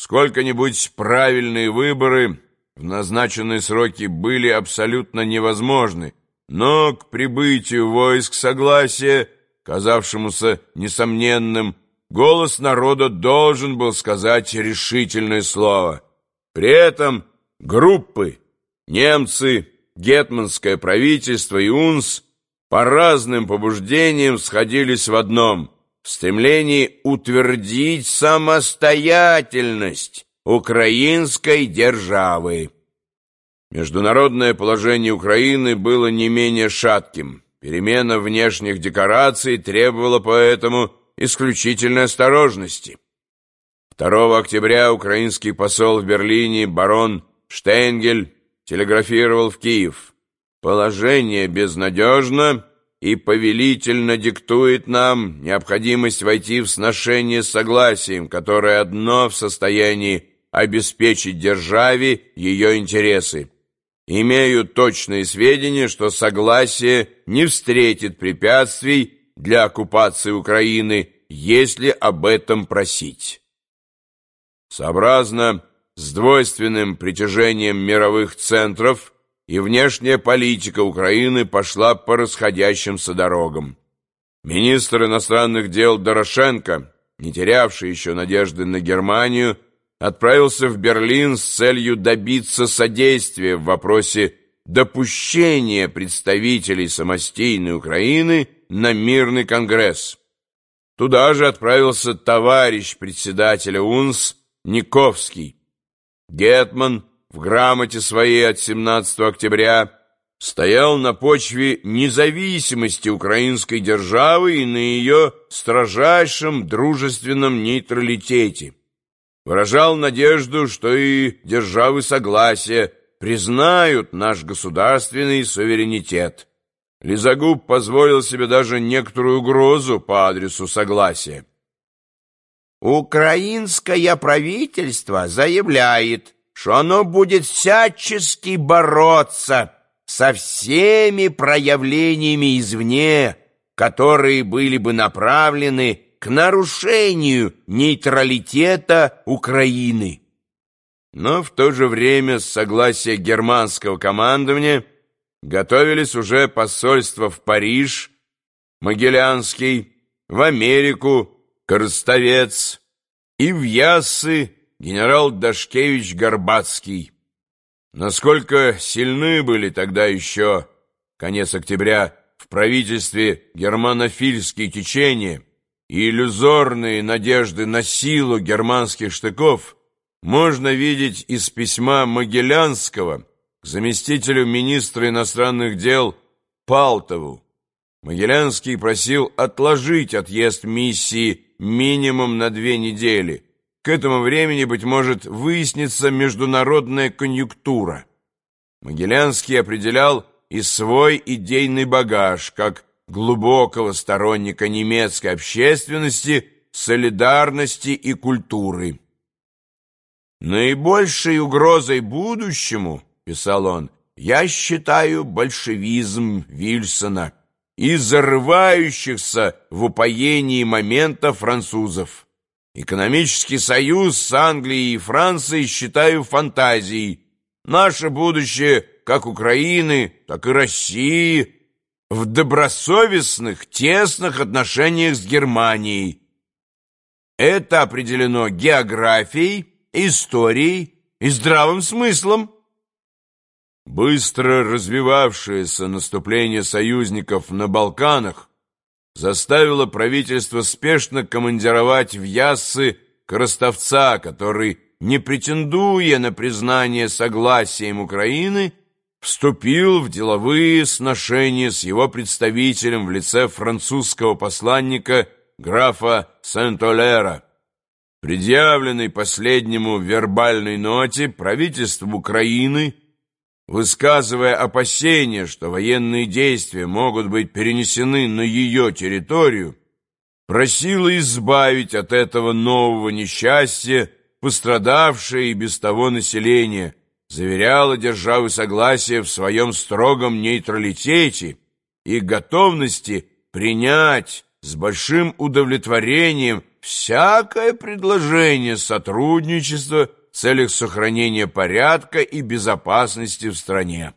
сколько-нибудь правильные выборы в назначенные сроки были абсолютно невозможны, но к прибытию войск согласия, казавшемуся несомненным, голос народа должен был сказать решительное слово. При этом группы, немцы, гетманское правительство и УНС по разным побуждениям сходились в одном – в стремлении утвердить самостоятельность украинской державы. Международное положение Украины было не менее шатким. Перемена внешних декораций требовала поэтому исключительной осторожности. 2 октября украинский посол в Берлине барон Штейнгель телеграфировал в Киев. «Положение безнадежно и повелительно диктует нам необходимость войти в сношение с согласием, которое одно в состоянии обеспечить державе ее интересы. Имею точные сведения, что согласие не встретит препятствий для оккупации Украины, если об этом просить. Сообразно с двойственным притяжением мировых центров и внешняя политика Украины пошла по расходящимся дорогам. Министр иностранных дел Дорошенко, не терявший еще надежды на Германию, отправился в Берлин с целью добиться содействия в вопросе допущения представителей самостийной Украины на мирный конгресс. Туда же отправился товарищ председателя УНС Никовский. Гетман в грамоте своей от 17 октября стоял на почве независимости украинской державы и на ее строжайшем дружественном нейтралитете. Выражал надежду, что и державы согласия признают наш государственный суверенитет. Лизагуб позволил себе даже некоторую угрозу по адресу согласия. Украинское правительство заявляет, что оно будет всячески бороться со всеми проявлениями извне, которые были бы направлены к нарушению нейтралитета Украины. Но в то же время с согласия германского командования готовились уже посольства в Париж, Могилянский, в Америку, Коростовец и в Яссы генерал Дашкевич Горбацкий. Насколько сильны были тогда еще, конец октября, в правительстве германофильские течения и иллюзорные надежды на силу германских штыков, можно видеть из письма Могилянского к заместителю министра иностранных дел Палтову. Могилянский просил отложить отъезд миссии минимум на две недели. К этому времени, быть может, выяснится международная конъюнктура. Могилянский определял и свой идейный багаж как глубокого сторонника немецкой общественности, солидарности и культуры. «Наибольшей угрозой будущему, — писал он, — я считаю большевизм Вильсона» и зарывающихся в упоении момента французов. Экономический союз с Англией и Францией считаю фантазией. Наше будущее, как Украины, так и России, в добросовестных, тесных отношениях с Германией. Это определено географией, историей и здравым смыслом. Быстро развивавшееся наступление союзников на Балканах заставило правительство спешно командировать в Яссы Крастовца, который, не претендуя на признание согласием Украины, вступил в деловые сношения с его представителем в лице французского посланника графа Сент-Олера. Предъявленный последнему вербальной ноте правительству Украины – высказывая опасения, что военные действия могут быть перенесены на ее территорию, просила избавить от этого нового несчастья пострадавшее и без того население, заверяла державы согласия в своем строгом нейтралитете и готовности принять с большим удовлетворением всякое предложение сотрудничества в целях сохранения порядка и безопасности в стране.